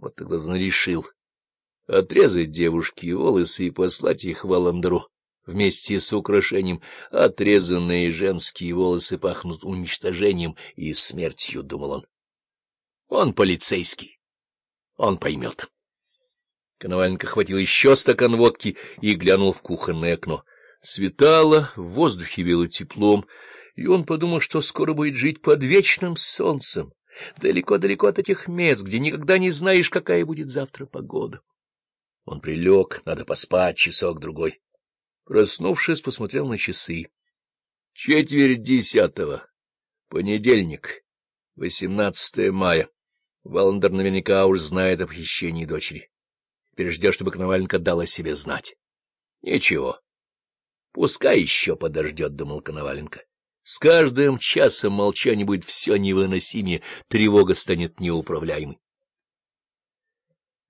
Вот тогда он решил отрезать девушке волосы и послать их Валандеру вместе с украшением. Отрезанные женские волосы пахнут уничтожением и смертью, — думал он. Он полицейский, он поймет. Коноваленко хватил еще стакан водки и глянул в кухонное окно. Светало, в воздухе вело теплом, и он подумал, что скоро будет жить под вечным солнцем, далеко-далеко от этих мест, где никогда не знаешь, какая будет завтра погода. Он прилег, надо поспать часок-другой. Проснувшись, посмотрел на часы. Четверть десятого. Понедельник. Восемнадцатое мая. Валандер наверняка уж знает о похищении дочери. Теперь чтобы Коноваленко дал о себе знать. Ничего. Пускай еще подождет, — думал Коноваленко. С каждым часом молчание будет все невыносимее, тревога станет неуправляемой.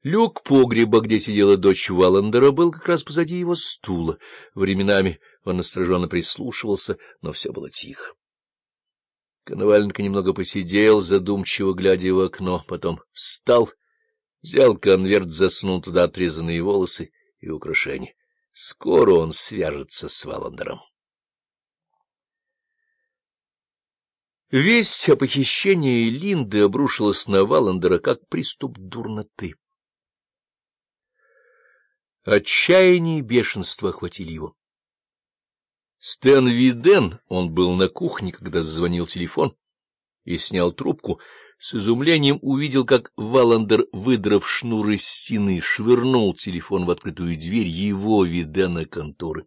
Люк погреба, где сидела дочь Валандера, был как раз позади его стула. Временами он настороженно прислушивался, но все было тихо. Коноваленко немного посидел, задумчиво глядя в окно, потом встал, взял конверт, засунул туда отрезанные волосы и украшения. Скоро он свяжется с Валандером. Весть о похищении Линды обрушилась на Валандера как приступ дурноты. Отчаяние и бешенство охватили его. Стэн Виден, он был на кухне, когда зазвонил телефон, и снял трубку, с изумлением увидел, как Валандер, выдрав шнур из стены, швырнул телефон в открытую дверь его Видена конторы.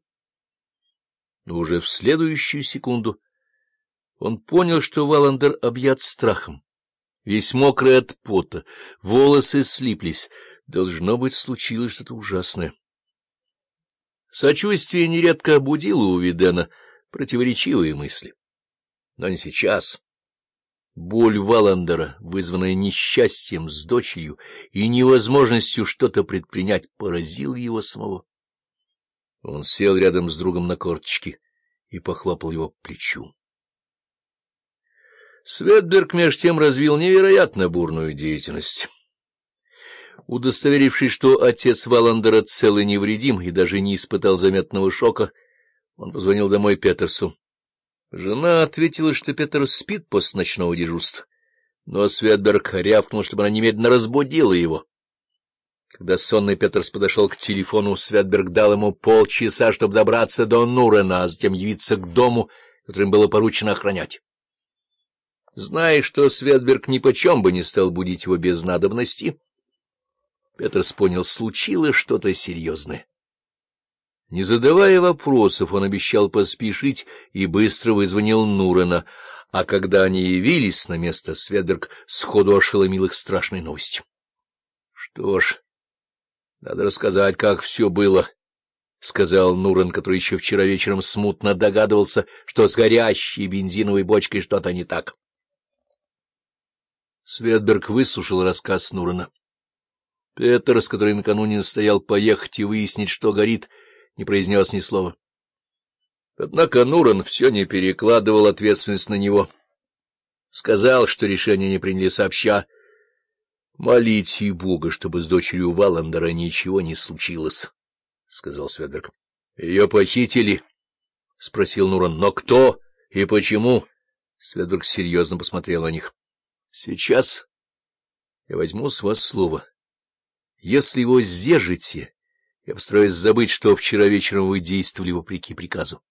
Но уже в следующую секунду он понял, что Валандер объят страхом, весь мокрый от пота, волосы слиплись, Должно быть, случилось что-то ужасное. Сочувствие нередко обудило у Видена противоречивые мысли. Но не сейчас. Боль Валандера, вызванная несчастьем с дочерью и невозможностью что-то предпринять, поразила его самого. Он сел рядом с другом на корточки и похлопал его по плечу. Светберг меж тем развил невероятно бурную деятельность. Удостоверившись, что отец Валандера цел и невредим и даже не испытал заметного шока, он позвонил домой Петерсу. Жена ответила, что Петер спит после ночного дежурства, но Светберг рявкнул, чтобы она немедленно разбудила его. Когда сонный Петерс подошел к телефону, Светберг дал ему полчаса, чтобы добраться до Нурена, а затем явиться к дому, которым было поручено охранять. Зная, что Светберг нипочем бы не стал будить его без надобности, Петрос понял, случилось что-то серьезное. Не задавая вопросов, он обещал поспешить и быстро вызвонил Нурена, а когда они явились на место, Светберг сходу ошеломил их страшной новостью. — Что ж, надо рассказать, как все было, — сказал Нурен, который еще вчера вечером смутно догадывался, что с горящей бензиновой бочкой что-то не так. Светберг выслушал рассказ Нурена. Петерс, который накануне настоял поехать и выяснить, что горит, не произнес ни слова. Однако Нуран все не перекладывал ответственность на него. Сказал, что решение не приняли сообща. — Молите Бога, чтобы с дочерью Валандера ничего не случилось, — сказал Светберг. — Ее похитили, — спросил Нуран. — Но кто и почему? Светберг серьезно посмотрел на них. — Сейчас я возьму с вас слово. — если его сдержите, я постараюсь забыть, что вчера вечером вы действовали вопреки приказу.